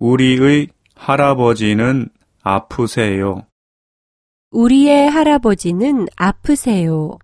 우리의 할아버지는 아프세요. 우리의 할아버지는 아프세요.